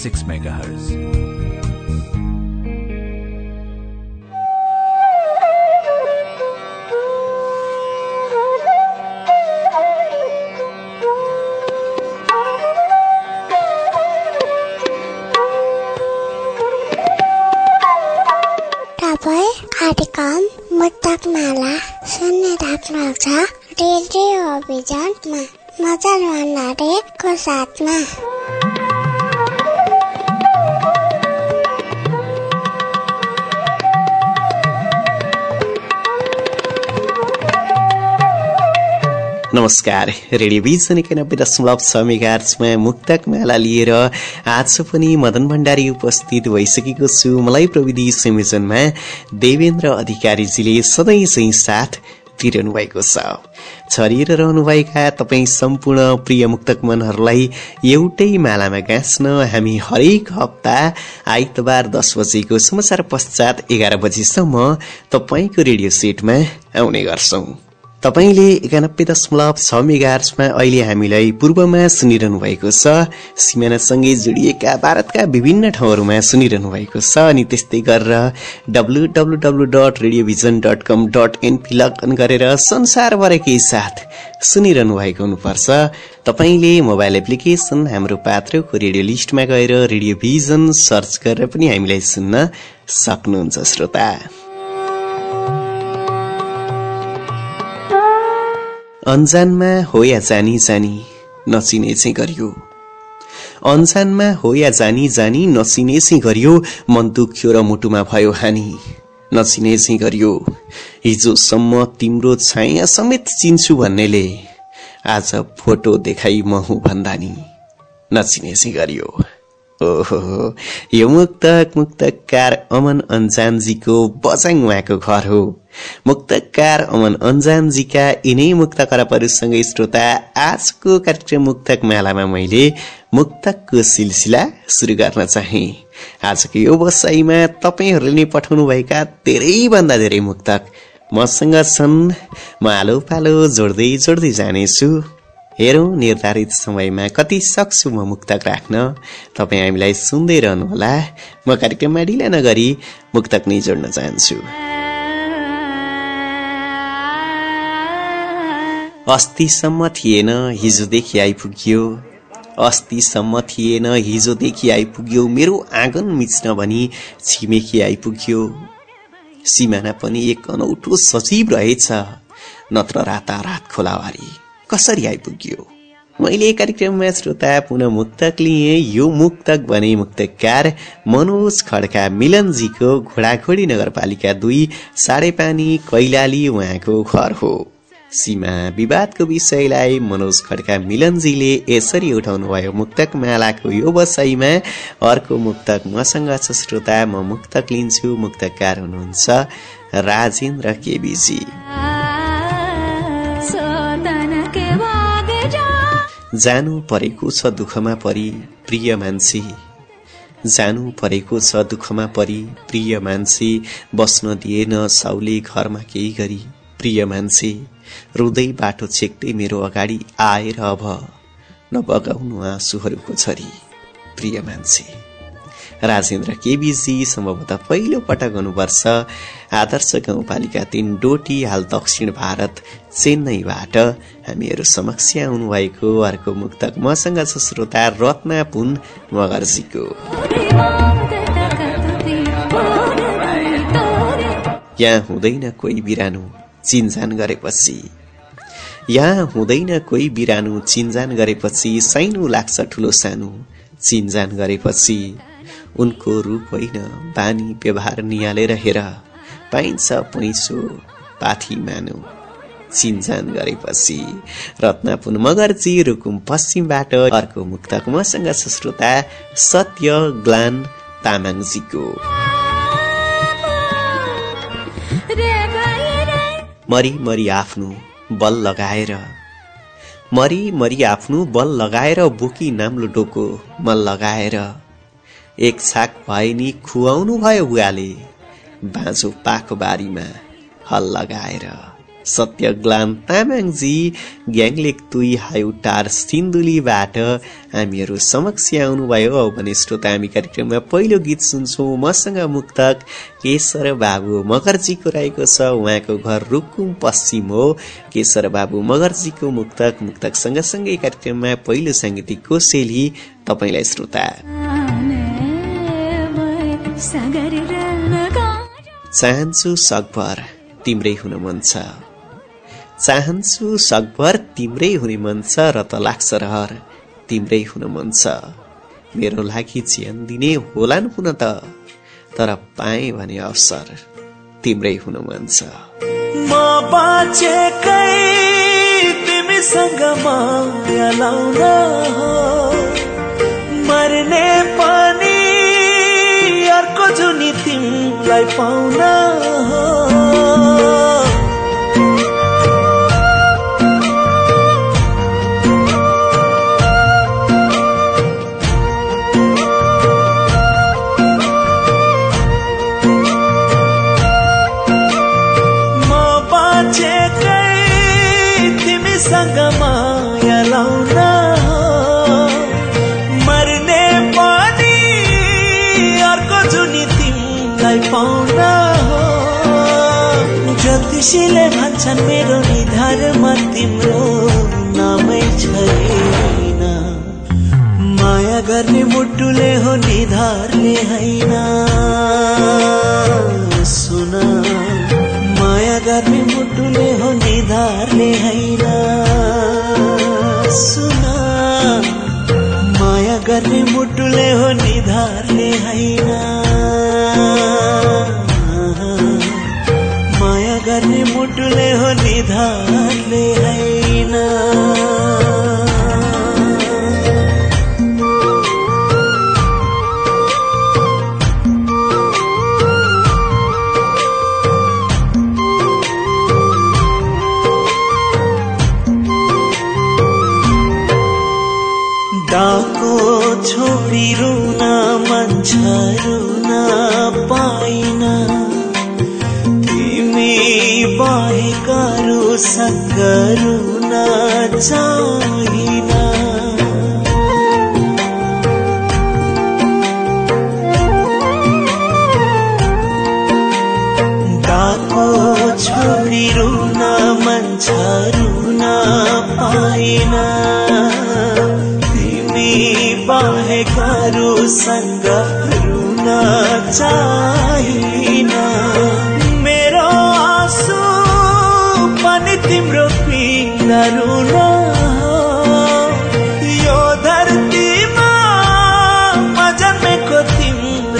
6 MHz. नमस्कार। Radio vision एकानब्बे दशमलव छ मेगार्चमा मुक्तक माला लिएर आज पनि मदन भण्डारी उपस्थित भइसकेको छु। मलाई प्रविधि संयोजनमा देवेन्द्र अधिकारीजीले सधैँ चाहिँ साथ दिइरहनु भएको छरिएर रहनुभएका तपाईँ सम्पूर्ण प्रिय मुक्तक मनहरूलाई एउटै मालामा गाँच्न हामी हरेक हप्ता आइतबार दस बजेको समाचार पश्चात एघार बजीसम्म तपाईँको रेडियो सेटमा आउने गर्छौं। तपाईँले एकानब्बे दशमलव छ मेगार्समा अहिले हामीलाई पूर्वमा सुनिरहनु भएको छ। सिमानासँगै जोडिएका भारतका विभिन्न ठाउँहरूमा सुनिरहनु भएको छ अनि त्यस्तै गरेर W W W dot radio vision dot com dot NP login गरेर संसारभरकै साथ सुनिरहनु भएको हुनुपर्छ। तपाईँले मोबाइल एप्लिकेसन हाम्रो पात्रको रेडियो लिस्टमा गएर रेडियो भिजन सर्च गरेर पनि हामीलाई सुन्न सक्नुहुन्छ श्रोता। अन्जानमा हो या जानी जानी नचिने चाहिँ गरियो। अन्जानमा हो या जानी जानी नचिने चाहिँ गरियो। मन दुख्यो र मुटुमा भयो हानि नचिने चाहिँ गरियो। हिजोसम्म तिम्रो छाया समेत चिन्छु भन्नेले आज फोटो देखाई म हुँ भन्दा नि नचिने चाहिँ गरियो। ओहो। यो मुक्तक मुक्तकार अमन अन्जानजीको बजाङ उहाँको घर हो। मुक्तकार अमन अन्जानजीका यिनै मुक्त खराबहरूसँगै श्रोता आजको कार्यक्रम मुक्तक मेलामा मैले मुक्तकको सिलसिला सुरु गर्न चाहे। आजको यो बसाइमा तपाईँहरूले नै पठाउनुभएका धेरैभन्दा धेरै मुक्तक। मसँग छन् म आलो पालो जोड्दै जोड्दै जानेछु। हेरौँ निर्धारित समयमा कति सक्छु म मुक्तक राख्न। तपाईँ हामीलाई सुन्दै रहनुहोला म कार्यक्रममा ढिला नगरी मुक्तक नै जोड्न चाहन्छु। अस्तिसम्म थिएन हिजोदेखि आइपुग्यो। अस्तिसम्म थिएन हिजोदेखि आइपुग्यो। मेरो आँगन मिच्न भनी छिमेकी आइपुग्यो। सिमाना पनि एक अनौठो सजीव रहेछ नत्र राता रात खोलावारी। कसरी आइपुग्यो? मैले कार्यक्रममा श्रोता पुनः मुक्तक लिएँ यो मुक्तक भने मुक्तकार मनोज खड्का। मिलनजीको घोडाघोडी नगरपालिका दुई साढे पानी कैलाली उहाँको घर हो। सीमा विवादको विषयलाई मनोज खड्का मिलनजीले यसरी उठाउनु भयो मुक्तक मालाको यो बसाइमा अर्को मुक्तक मसँग छ श्रोता म मुक्तक लिन्छु मुक्तकार हुनुहुन्छ राजेन्द्र केबीजी। जानु परेको छ दुःखमा परि प्रिय मान्छे। जानु परेको छ दुःखमा परि प्रिय मान्छे। बस्न दिएन साउले घरमा केही गरी। प्रिय मान्छे रुँदै बाटो छेक्दै मेरो अगाडि आएर अब नबगाउनु आँसुहरूको छरी। प्रिय मान्छे। राजेन्द्र केबीजी सम्भवतः पहिलो पटक हुनुपर्छ। आदर्श गाउँपालिका तीन डोटी हाल दक्षिण भारत चेन्नईबाट। हामीहरू समक्ष आउनुभएको अर्को मुक्तक मसँग छ श्रोता रत्ना पुन मगर्जीको। यहाँ हुँदैन कोही बिरानो चिन्जान गरेपछि। यहाँ हुँदैन कोही बिरानो चिन्जान गरेपछि। साइनो लाग्छ ठुलो सानो चिन्जान गरेपछि। उनको रूप होइन। बानी व्यवहार निहालेर हेर। पाइन्छ पैसो पाथी मानु। चिन्जान गरेपछि रत्नपुन मगर्जी रुकुम पश्चिमबाट अर्को मुक्तक। मसँग छ श्रोता सत्य ग्लान तामाङजीको। मरी मरी आफ्नो बल लगाएर। मरी मरी आफ्नो बल लगाएर बोकी नाम्लो डोको मल लगाएर। एक छाक भए नि खुवाउनु भयो बुवाले। बाँझो पाको बारीमा हल लगाएर सत्य ग्लान तामाङजी ग्याङलेक तुई हायु टार सिन्धुलीबाट हामीहरू समक्ष आउनुभयो भने श्रोता हामी कार्यक्रममा पहिलो गीत सुन्छौँ। मसँग मुक्तक केशर बाबु मगर्जीको रहेको छ। उहाँको घर रुकुम पश्चिम हो। केशर बाबु मगर्जीको मुक्तक। मुक्तक सँगसँगै कार्यक्रममा पहिलो साङ्गीतिक कोसेली। तपाईँलाई श्रोता। चाहन्छु सकभर तिम्रै हुन मन छ। चाहन्छु सकभर तिम्रै हुने मन छ र त लाग्छ रहर तिम्रै हुन मन छ। मेरो लागि ज्यान दिने होलान् हुन त तर पाएँ भने अवसर तिम्रै हुन मन छ। म बाँचेकै तिमीसँग माया लाउन मर्ने तिमीलाई पाउन ज्योतिषीले भन्छन् मेरो निधारमा तिम्रो नामै छैन। माया गर्ने मुटुले हो निधारले होइन सुन माया गर्ने मुटुले हो निधारले होइन सुन माया गर्ने मुटुले हो निधारले होइन मुटुले हो निधारले होइन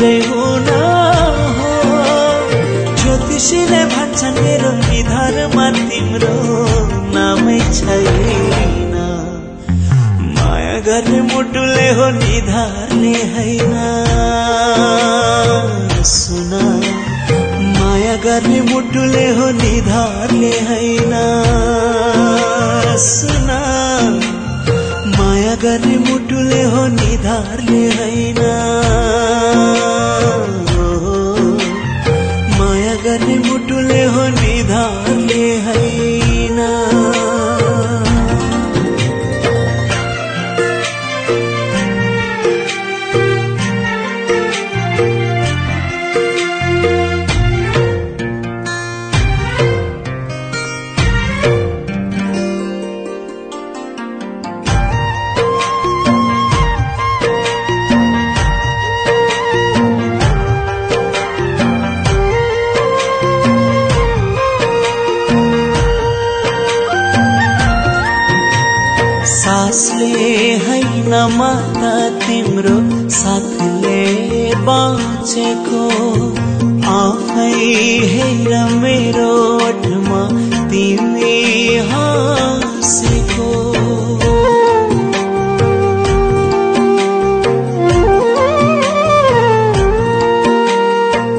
हुन ज्योतिषीले भन्छन् मेरो निधारमा तिम्रो नामै छैन। माया गर्ने मुटुले हो निधारले होइन सुन माया गर्ने मुटुले हो निधारले होइन सुन माया गर्ने मुटुले हो निधारले होइन माया माता तिम्रो साथले बाँचेको? आफै हेर मेरो ओठमा तिमी हाँसेको।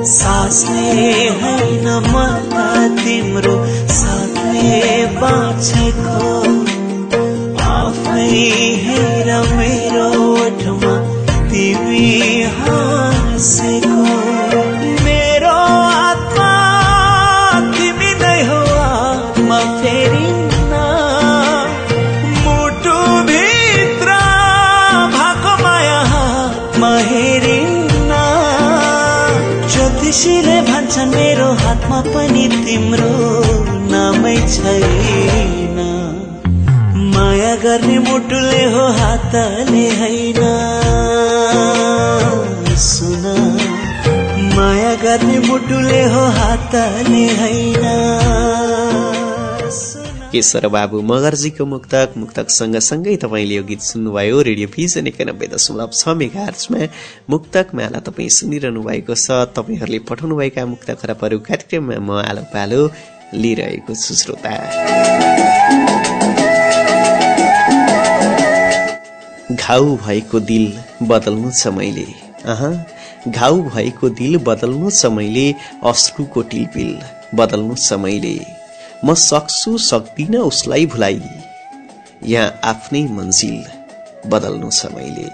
सासले होइन माता तिम्रो साथले बाँचेको? हो हातले होइन सुन माया गर्ने मुटुले हो हातले होइन केशर बाबु मगर्जीको मुक्तक मुक्तक सँगसँगै तपाईँले यो गीत सुन्नुभयो रेडियो भिजन एकानब्बे दशमलव छ मेगार्चमा मुक्तक माला तपाईँ सुनिरहनु भएको छ तपाईँहरूले पठाउनुभएका मुक्त खराबहरू कार्यक्रममा म आलो पालो लिइरहेको छु श्रोता घाउ भएको दिल बदल्नु छ मैले। अह। घाउ भएको दिल बदल्नु छ मैले अश्रुको टिलपिल बदल्नु छ मैले। म सक्छु सक्दिन उसलाई भुलाइ। यहाँ आफ्नै मन्जिल बदल्नु छ मैले।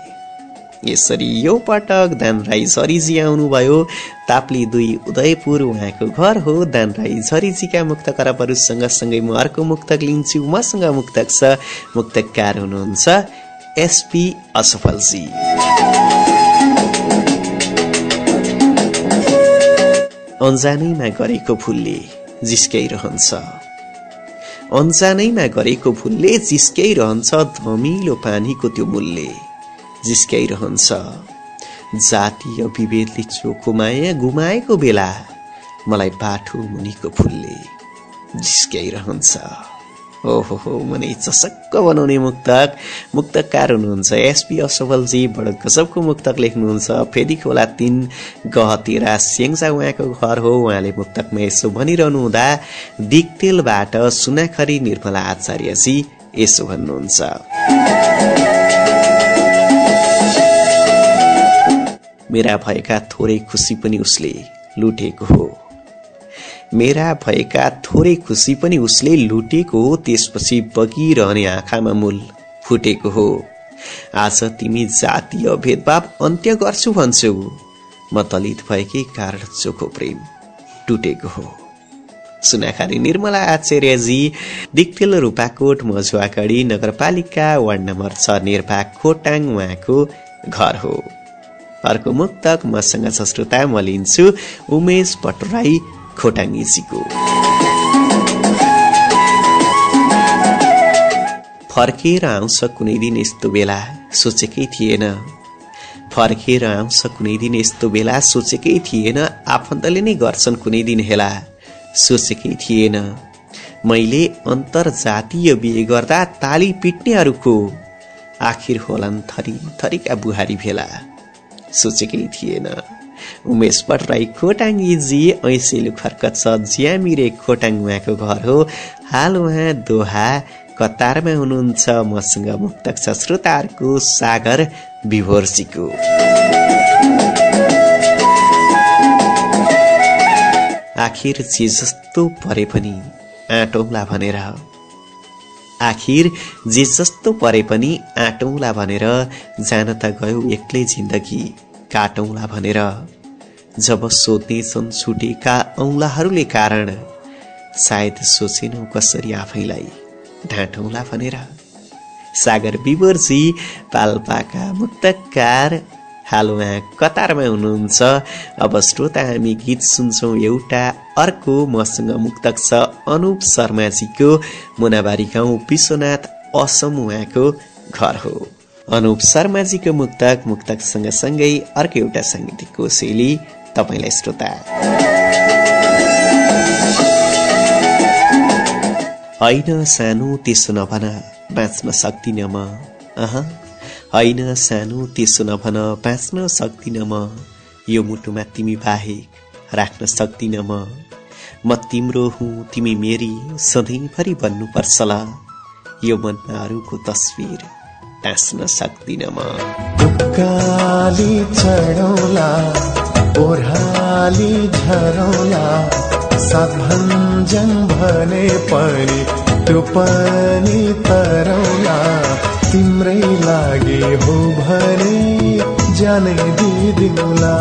यसरी यो पटक दान राई झरीजी आउनुभयो। ताप्ली दुई उदयपुर उहाँको घर हो। दान राई झरीजीका मुक्त करपहरू सँगै म अर्को मुक्तक लिन्छु। मसँग मुक्तक छ। मुक्तकार हुनुहुन्छ। एसपी असफलजी अन्जानैमा गरेको फुलले जिस्काइरहन्छ अन्जानैमा गरेको भुलले जिस्काइरहन्छ धमिलो पानीको त्यो मूल्य जिस्काइरहन्छ जातीय विभेदले चोखो माया गुमाएको बेला मलाई बाठो मुनिको फुलले जिस्काइरहन्छ ओहो हो मनै चसक्क बनाउने मुक्तक। मुक्तकार हुनुहुन्छ। एसपी असफलजी बडो गजबको मुक्तक लेख्नुहुन्छ। फेरि खोला तिन गहतेरा स्याङ्जा उहाँको घर हो। उहाँले मुक्तकमा यसो भनिरहनु हुँदा दिक्तेलबाट सुनाखरी निर्मला आचार्यजी यसो भन्नुहुन्छ। मेरा भएका थोरै खुसी पनि उसले लुटेको हो। मेरा भएका थोरै खुसी पनि उसले लुटेको हो त्यसपछि बगिरहने आँखामा मूल फुटेको हो। आज तिमी जातीय भेदभाव अन्त्य गर्छु भन्छौ। म दलित भएकै कारण चोखो प्रेम टुटेको हो। सुनाखारी निर्मला आचार्यजी दिक्तेल रूपाकोट मजुवाकडी नगरपालिका वार्ड नम्बर छ निर्भा खोटाङ उहाँको घर हो। अर्को मुक्तक मसँग छ श्रोता म लिन्छु उमेश पटराई खोटाङ्गीजीको फर्केर आउँछ कुनै दिन यस्तो बेला सोचेकै थिएन। फर्केर आउँछ कुनै दिन यस्तो बेला सोचेकै थिएन। आफन्तले नै गर्छन् कुनै दिन हेला सोचेकै थिएन। मैले अन्तर्जातीय बिहे गर्दा ताली पिट्नेहरूको आखिर होलान् थरी थरीका बुहारी भेला सोचेकै थिएन। उमेश भट्टराई खोटाङ्गीजी ऐसेलु खर्क छ ज्यामिरे खोटाङ उहाँको घर हो। हाल उहाँ दोहा कतारमा हुनुहुन्छ मसँग मुक्तक छ श्रोताहरूको सागर विभोर्सीको आखिर जे जस्तो परे पनि आँटौला भनेर। आखिर जे जस्तो परे पनि आँटौला भनेर जान त गयो एक्लै जिन्दगी काटौँला भनेर। जब सोध्नेछन् छुटेका औँलाहरूले कारण सायद सोचेनौ कसरी आफैलाई ढाँटौँला भनेर। सागर विवरजी पाल्पाका मुक्तकार हाल उहाँ कतारमा हुनुहुन्छ? अब श्रोता हामी गीत सुन्छौँ एउटा अर्को मसँग मुक्तक छ अनुप शर्माजीको मुनाबारी गाउँ विश्वनाथ असम उहाँको घर हो। अनुप शर्माजीको मुक्तक मुक्तक सँगसँगै अर्को एउटा साङ्गीतिक कोसेली तपाईँलाई श्रोता। होइन सानो त्यसो नभन बाँच्न सक्दिन म। अह। होइन सानो त्यसो नभन बाँच्न सक्दिन म। यो मुटुमा तिमी बाहेक राख्न सक्दिन म। म तिम्रो हुँ तिमी मेरी सधैँभरि बन्नुपर्छ ल यो मनमा अरूको तस्विर टाँस्न सक्दिन म। ओह्राली झरौला सात भने पनि त्यो पनि तरौला। तिम्रै लागि हो भने जानै दिदिउँला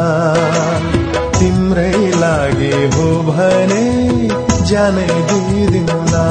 तिम्रै लागि हो भने जानै दिदिउँला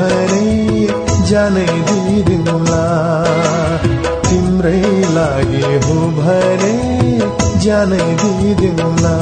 भने जानै दिदिउँला तिम्रै लागि हो भने जानै दिदिउँला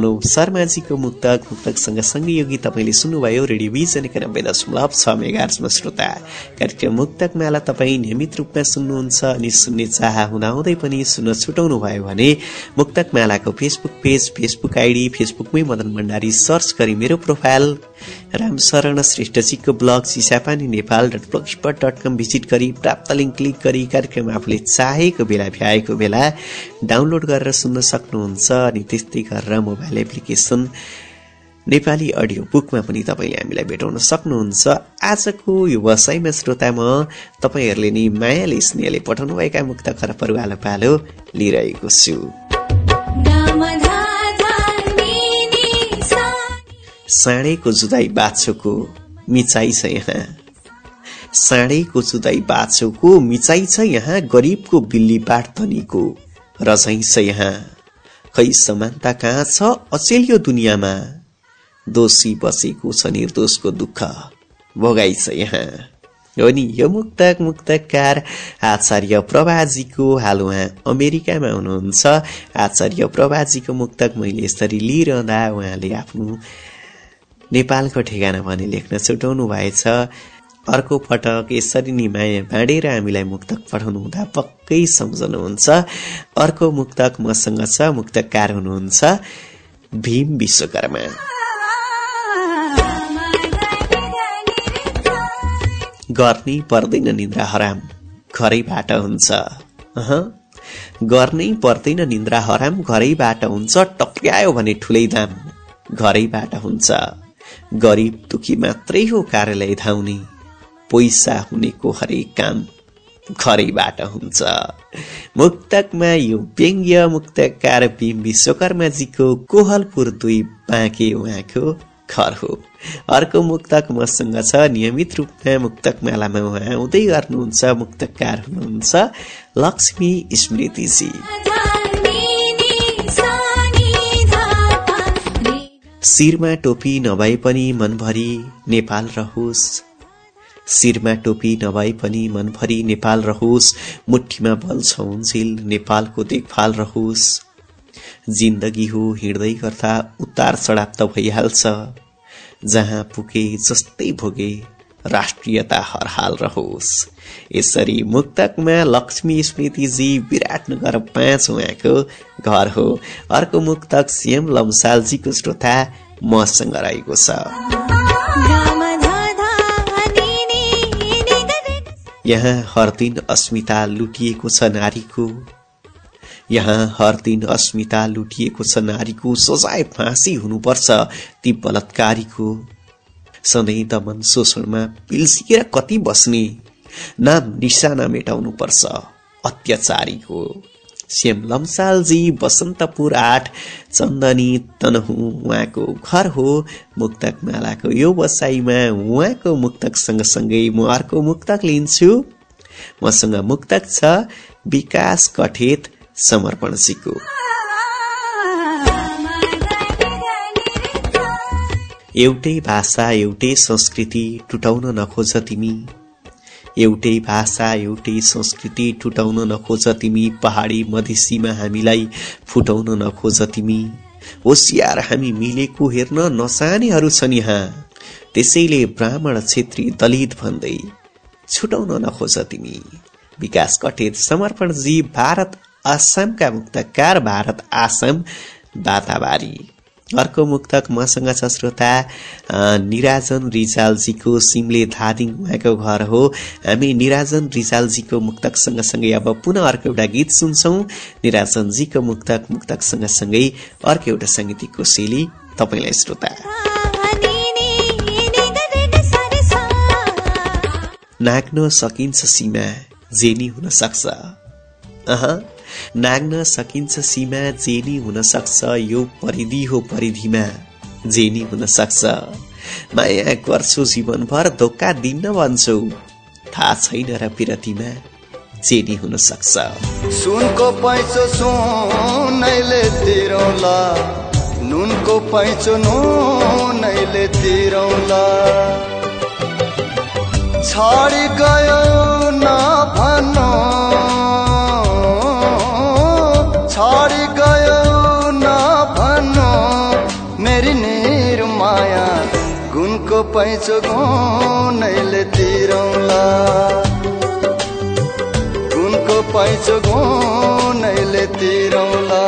अनुप शर्माजीको मुक्तक मुक्तक सँगसँगै योगी तपाईँले सुन्नुभयो रेडियो भिजन एकानब्बे दशमलव छ मेगार्समा श्रोता। कार्यक्रम मुक्तक माला तपाईँ नियमित रूपमा सुन्नुहुन्छ अनि सुन्ने चाह हुँदाहुँदै पनि सुन्न छुटाउनु भयो भने मुक्तक मालाको फेसबुक पेज फेसबुक आइडी फेसबुकमै मदन भण्डारी सर्च गरी मेरो profile Ramsharan श्रेष्ठजीको blog Chisapani Nepal dot dot com visit गरी प्राप्त लिङ्क क्लिक गरी कार्यक्रम आफूले चाहेको बेला भ्याएको बेला डाउनलोड गरेर सुन्न सक्नुहुन्छ अनि त्यस्तै गरेर मोबाइल एप्लिकेसन नेपाली अडियो बुकमा पनि तपाईँले हामीलाई भेटाउन सक्नुहुन्छ। आजको यो वसाइमा श्रोता म तपाईँहरूले नि मायाले स्नेहले पठाउनुभएका मुक्त खरपहरू आलो पालो लिइरहेको छु। साँडेको जुदाई बाछोको मिचाइ छ यहाँ। साँडेको जुदाई बाछोको मिचाइ छ यहाँ गरिबको बिल्ली बाट धनीको रझै छ यहाँ। खै समानता कहाँ छ अचेल यो दुनियाँमा? दोषी बसेको छ निर्दोषको दुःख। भोगाइ छ यहाँ। हो नि यो मुक्तक मुक्तकार आचार्य प्रभाजीको हाल उहाँ अमेरिकामा हुनुहुन्छ। आचार्य प्रभाजीको मुक्तक मैले यसरी लिइरहँदा उहाँले आफ्नो नेपालको ठेगाना भने लेख्न छुटाउनु भएछ। अर्को पटक यसरी नै माया बाँडेर हामीलाई मुक्तक पठाउनु हुँदा पक्कै सम्झनुहुन्छ। अर्को मुक्तक मसँग छ मुक्तकार हुनुहुन्छ भीम विश्वकर्मा। गर्नै पर्दैन निन्द्रा हराम घरैबाट हुन्छ। गर्नै पर्दैन निन्द्रा हराम घरैबाट हुन्छ टक्र्यायो भने ठुलै दाम घरैबाट हुन्छ। गरिब दुखी मात्रै हो कार्यालय धाउने। पैसा हुनेको हरेक काम घरैबाट हुन्छ। मुक्तकमा यो व्यङ्ग्य मुक्तकार भीम विश्वकर्माजीको कोहलपुर दुई बाँके उहाँको घर हो। अर्को मुक्तक मसँग छ नियमित रूपमा मुक्तक मेलामा उहाँ आउँदै गर्नुहुन्छ मुक्तकार हुनुहुन्छ लक्ष्मी स्मृतिजी। शिरमा टोपी नभए पनि मनभरि नेपाल रहोस्। शिरमा टोपी नभए पनि मनभरि नेपाल रहोस् मुठीमा बल छौन्जेल नेपालको देखभाल रहोस्। जिन्दगी हो हिँड्दै गर्दा उतार चढाव त भइहाल्छ। जहाँ पुगे जस्तै भोगे राष्ट्रियता हर हाल रहोस्। यसरी मुक्तकमा लक्ष्मी स्मृतिजी विराटनगर पाँच उहाँको घर हो। अर्को मुक्तक सिएम लम्सालजीको श्रोता मसँग रहेको छ। यहाँ हर दिन अस्मिता लुटिएको छ नारीको। यहाँ हर दिन अस्मिता लुटिएको छ नारीको सजाय फाँसी हुनुपर्छ ती बलात्कारीको। सधैँ दमन शोषणमा पिल्सिएर कति बस्ने नाम निशाना मेटाउनु पर्छ अत्याचारीको। श्याम लम्सालजी बसन्तपुर आठ चन्दनी तनहु उहाँको घर हो मुक्तक मालाको यो बसाइमा उहाँको मुक्तक सँगसँगै म अर्को मुक्तक लिन्छु। मसँग मुक्तक छ विकास कठेत समर्पणजीको। एउटै भाषा एउटै संस्कृति टुटाउन नखोज तिमी। एउटै भाषा एउटै संस्कृति टुटाउन नखोज तिमी पहाडी मधेसीमा हामीलाई फुटाउन नखोज तिमी। होसियार हामी मिलेको हेर्न नचाहनेहरू छन् यहाँ। त्यसैले ब्राह्मण छेत्री दलित भन्दै छुटाउन नखोज तिमी। विकास कटेत समर्पणजी भारत आसामका मुक्तकार भारत आसाम बाताबारी अर्को मुक्तक मसँग छ श्रोता निराजन रिजालजीको सिमले धादिङ उहाँको घर हो। हामी निराजन रिजालजीको मुक्तक सँगसँगै अब पुनः अर्को एउटा गीत सुन्छौं। निराजनजीको मुक्तक मुक्तक सँगसँगै अर्को एउटा साङ्गीतिकको शैली तपाईँलाई श्रोता। नाग्न सकिन्छ सीमा जेनी हुन सक्छ। नाग्न सकिन्छ सीमा जेनी हुन सक्छ यो परिधि हो परिधिमा। जेनी हुन सक्छ माया गर्छु जीवनभर धोका दिन्न भन्छौ। थाहा छैन र पिरतीमा जेनी हुन सक्छ सुनको पैँचो सुनैले तिरौला। नुनको पैँचो नुनैले तिरौला। छाडी गयो न भन्नु। पैँचो गुनैले तिरौला। गुणको पैँचो गुनैले तिरौला।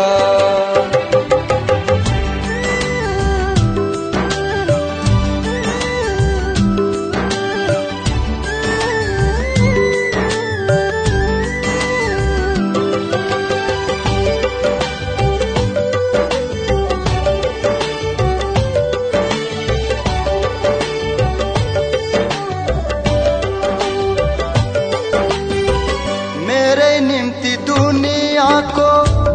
निम्ति दुनियाँको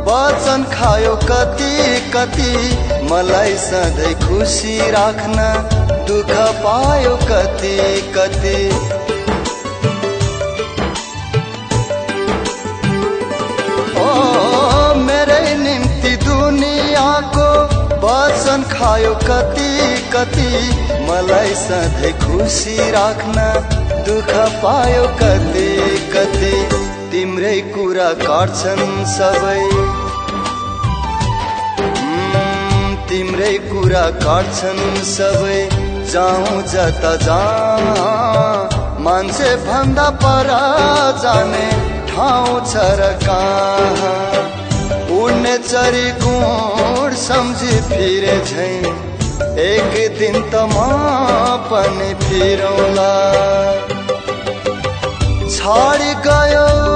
वचन खायो कति कति। मलाई सधैँ खुसी राख्न दुःख पायो कति कति। ओ मेरै निम्ति दुनियाँको वचन खायो कति कति। मलाई सधैँ खुसी राख्न दुःख पायो कति कति। तिम्रै कुरा काट्छन् सबै। तिम्रै कुरा काट्छन् सबै। जाउँ जता जा मान्छे भन्दा पर जाने ठाउँ छ र कहाँ। उड्ने चरी गुण सम्झी फिरे झै एक दिन त म पनि फिरौला। छाडी गयो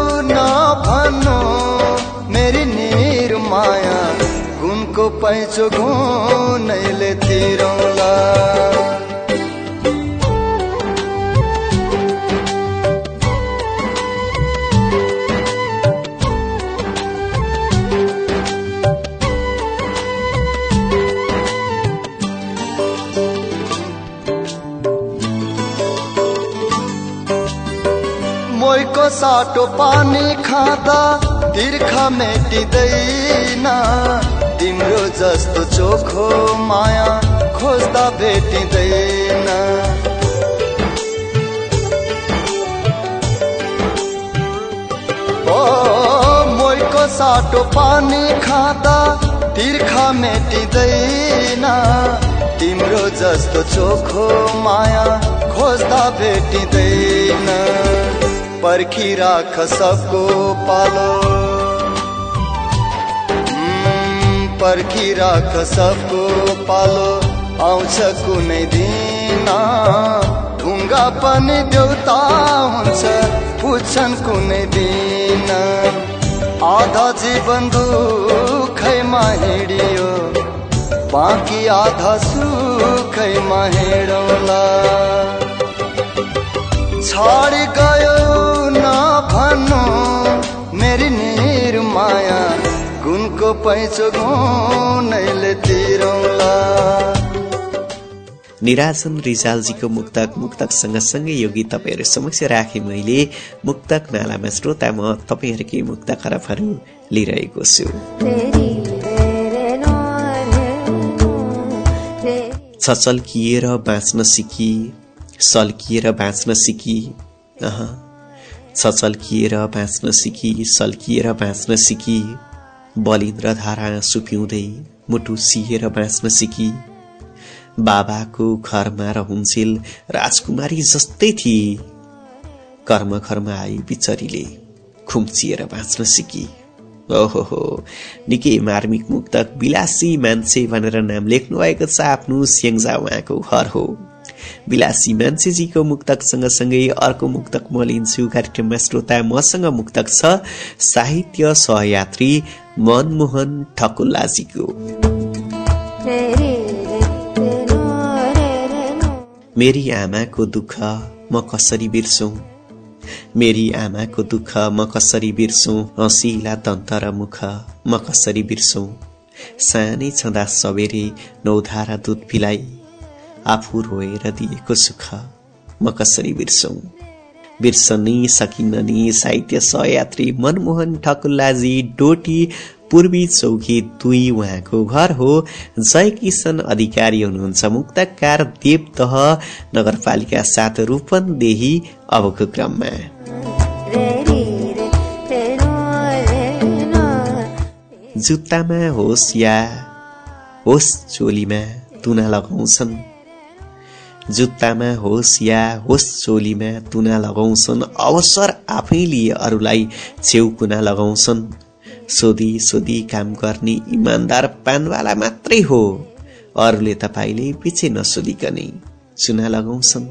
गुणको पैँचो गुनैले तिरौला। मोइको साटो पानी खाँदा तिर्खा मेटिँदैन। तिम्रो जस्तो चोखो माया खोज्दा भेटिँदैन। ओ मोइको साटो पानी खाँदा तिर्खा मेटिँदैन। तिम्रो जस्तो चोखो माया खोज्दा भेटिँदैन। पर्खिराख सबको पालो पर्खिराख सबको पालो आउँछ कुनै दिन। ढुङ्गा पनि देउता हुन्छ पुछन् कुनै दिन। आधा जीवन दुखैमा हिँडियो बाँकी आधा सुखैमा हिँडौला। छाडी पैँचो गुणैले तिरौला निराजन रिजालजीको मुक्तक मुक्तक सँगसँगै यो गीत तपाईँहरू समक्ष राखे मैले। मुक्तक नालामा श्रोता म तपाईँहरूकै मुक्त खरबहरू लिइरहेको छु। छचल्किएर बाँच्न सिकी सल्किएर बाँच्न सिकी छचल्किएर बाँच्न सिकी सल्किएर बाँच्न सिकी। बलिन्द्र धारा सुपिउँदै मुटु सिएर बाँच्न सिकी। बाबाको घरमा रहन्जेल राजकुमारी जस्तै थिए। कर्म घरमा आई बिचरीले खुम्चिएर बाँच्न सिकी। ओहो निकै मार्मिक मुक्तक विलासी मान्छे भनेर नाम लेख्नु भएको छ आफ्नो स्याङ्जा उहाँको घर हो। विलासी मान्छेजीको मुक्तक सँगसँगै अर्को मुक्तक म लिन्छु। कार्यक्रममा श्रोता मसँग मुक्तक छ साहित्य सहयात्री मनमोहन ठकुल्लाजीको मेरी आमाको दुःख म कसरी बिर्सौँ? मेरी आमाको दुःख म कसरी बिर्सौँ? हँसिला दन्त र मुख म कसरी बिर्सौँ? सानै छँदा सबेरे नौधारा दुध पिलाई। आफू रोएर दिएको सुख म कसरी बिर्सौँ? बिर्सनै सकिन्न साहित्य सहयात्री मनमोहन ठकुल्लाजी डोटी पूर्वी चौकी दुई उहाँको घर हो। जय किशन अधिकारी हुनुहुन्छ मुक्तकार देवदह नगरपालिका सात रूपन्देही अबको क्रममा। जुत्तामा होस् या होस् चोलीमा तुना लगाउँछन्। जुत्तामा होस् या होस् चोलीमा तुना लगाउँछन् अवसर आफै लिए अरूलाई छेउकुना लगाउँछन्। सोधी सोधी काम गर्ने इमान्दार पानवाला मात्रै हो अरूले तपाईँले पछि नसोधिकनै चुना लगाउँछन्।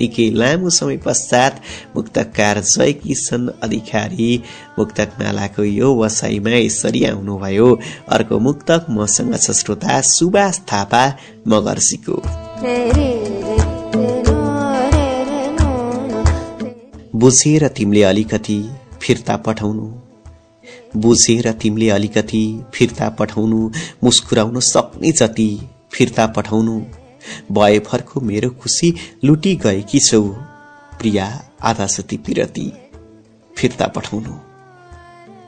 निकै लामो समय पश्चात मुक्तकार जय किशन अधिकारी मुक्तक मालाको यो वसाईमा यसरी आउनुभयो अर्को मुक्तक मसँग छ श्रोता सुभाष थापा मगर्सीको। बुझेर तिमीले अलिकति फिर्ता पठाउनु। बुझेर तिमीले अलिकति फिर्ता पठाउनु। मुस्कुराउन सक्ने जति फिर्ता पठाउनु। भए फर्को मेरो खुसी लुटी गएकी छौ। प्रिया आधा सती पिरती फिर्ता पठाउनु।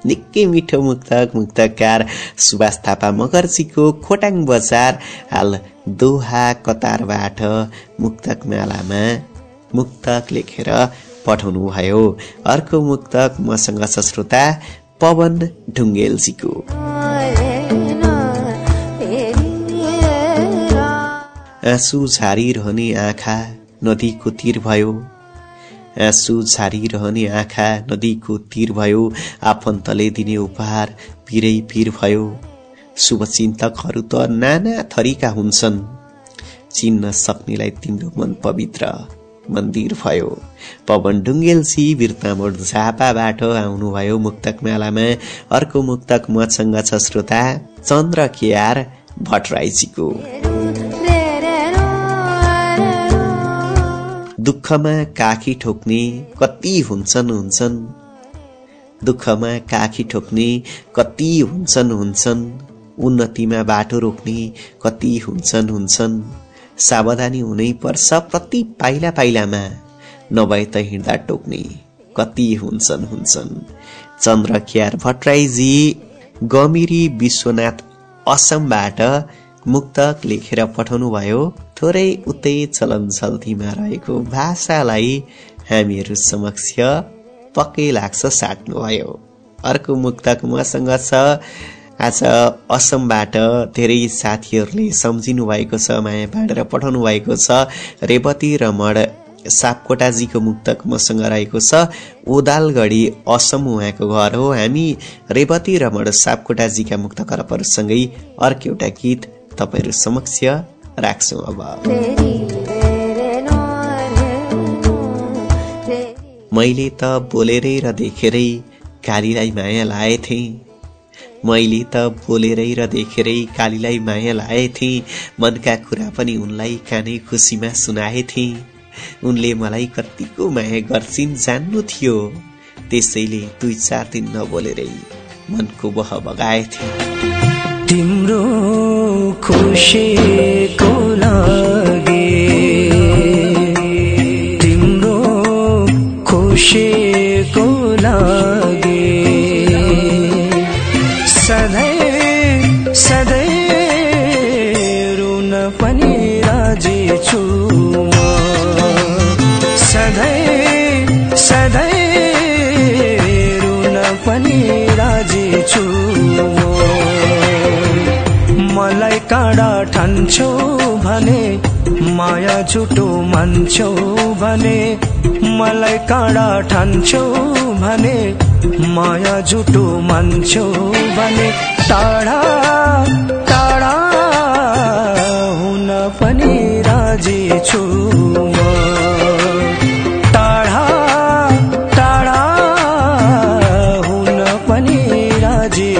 निकै मिठो मुक्तक मुक्तकार सुभाष थापा मगर्जीको खोटाङ बजार हाल दोहा कतारबाट मुक्तक मालामा मुक्तक लेखेर पठाउनु भयो अर्को मुक्तक मसँग छ श्रोता पवन ढुङ्गेलजीको। आँसु झारिरहने आँखा नदीको तीर भयो। आँसु झारिरहने आँखा नदीको तीर भयो आफन्तले दिने उपहार पिरै पिर भयो। शुभचिन्तकहरू त नाना थरीका हुन्छन्। चिन्न सक्नेलाई तिम्रो मन पवित्र मन्दिर भयो। पवन ढुङ्गेलसी बिर्तामोड झापाबाट आउनुभयो मुक्तक मेलामा अर्को मुक्तक मसँग छ श्रोता चन्द्र केआर भट्टराईजीको। दुःखमा काखी ठोक्ने कति हुन्छन् हुन्छन्। दुःखमा काखी ठोक्ने कति हुन्छन् हुन्छन्। उन्नतिमा बाटो रोक्ने कति हुन्छन् हुन्छन्। सावधानी हुनै पर्छ प्रति पाइला पाइलामा। नभए त हिँड्दा टोक्ने कति हुन्छन् हुन्छन्। चन्द्र क्यार भट्टराईजी गमिरी विश्वनाथ असमबाट मुक्तक लेखेर पठाउनु भयो थोरै उतै चलन चल्तीमा रहेको भाषालाई हामीहरू समक्ष पक्कै लाग्छ साट्नुभयो। अर्को मुक्तक मसँग छ। आज असमबाट धेरै साथीहरूले सम्झिनु भएको छ माया बाँडेर पठाउनु भएको छ। रेवती रमण सापकोटाजीको मुक्तक मसँग रहेको छ। ओदालगढी असम उहाँको घर हो। हामी रेवती रमण सापकोटाजीका मुक्त करपहरूसँगै अर्को एउटा गीत तपाईँहरू समक्ष राख्छौँ अब। मैले त बोलेरै र देखेरै कालीलाई माया लाएथे मैले त बोलेरै र देखेरै कालीलाई माया लाएथे मनका कुरा पनि उनलाई काने खुसीमा सुनाएथे उनले मलाई कतिको माया गर्छिन् जान्नु थियो। त्यसैले दुई चार दिन नबोलेरै मनको बह बगाएथे तिम्रो खुसीको लागि। तिम्रो खुसीको लागि। सधैँ सधैँ रुन पनि राजी छु म। सधैँ सधैँ रुन पनि राजी छु काँडा ठान्छौ भने माया झुटो मान्छौ भने मलाई काँडा ठान्छौ भने माया झुटो मान्छौ भने टाढा टाढा हुन पनि राजी छु टाढा टाढा हुन पनि राजी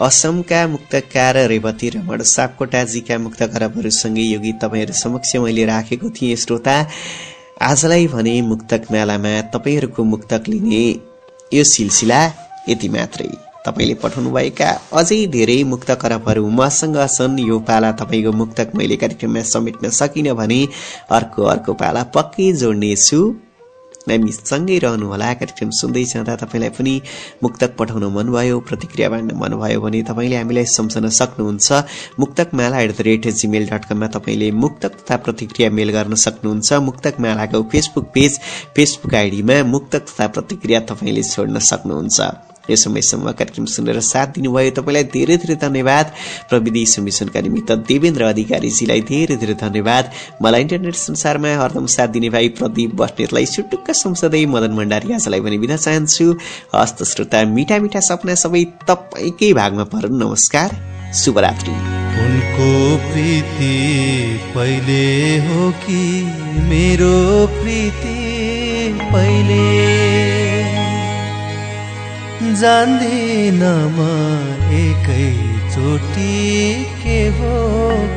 असमका मुक्तकार रेवती रमण सापकोटाजीका मुक्त खराबहरूसँगै यो गीत तपाईँहरू समक्ष मैले राखेको थिएँ। श्रोता आजलाई भने मुक्तक मेलामा तपाईँहरूको मुक्तक लिने यो सिलसिला यति मात्रै। तपाईँले पठाउनुभएका अझै धेरै मुक्त मसँग छन्। यो पाला तपाईँको मुक्तक मैले कार्यक्रममा समेट्न सकिनँ भने अर्को अर्को पाला पक्कै जोड्नेछु। हामी सँगै रहनुहोला कार्यक्रम सुन्दै जाँदा तपाईँलाई पनि मुक्तक पठाउन मनभयो प्रतिक्रिया बाँड्न मनभयो भने तपाईँले हामीलाई सम्झन सक्नुहुन्छ। Muktak Mala at the rate gmail dot कममा तपाईँले मुक्तक तथा प्रतिक्रिया मेल गर्न सक्नुहुन्छ। मुक्तक मालाको फेसबुक पेज फेसबुक आइडीमा मुक्तक तथा प्रतिक्रिया तपाईँले छोड्न सक्नुहुन्छ। यो समयसम्म कार्यक्रम सुनेर साथ दिनुभयो। तपाईँलाई धेरै धेरै धन्यवाद। प्रविधि सुमिसनका निमित्त देवेन्द्र अधिकारीजीलाई धेरै धेरै धन्यवाद। मलाई इन्टरनेट संसारमा हरदम साथ दिने भाइ प्रदीप बस्नेतलाई छुटुक्क सम्सदै मदन भण्डारी आजलाई पनि बिदा चाहन्छु। हस्त श्रोता मिठा मिठा सपना सबै तपाईँकै भागमा परन् नमस्कार। शुभरात्रि। उनको प्रीति पहिले हो कि मेरो प्रीति पहिले जान्दिन म एकै चोटि के हो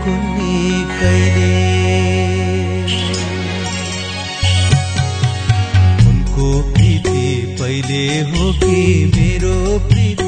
कुन्नी कहिले? उनको प्रीति पहिले हो कि मेरो प्रीति?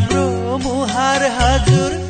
राम्रो मुहार हजुर।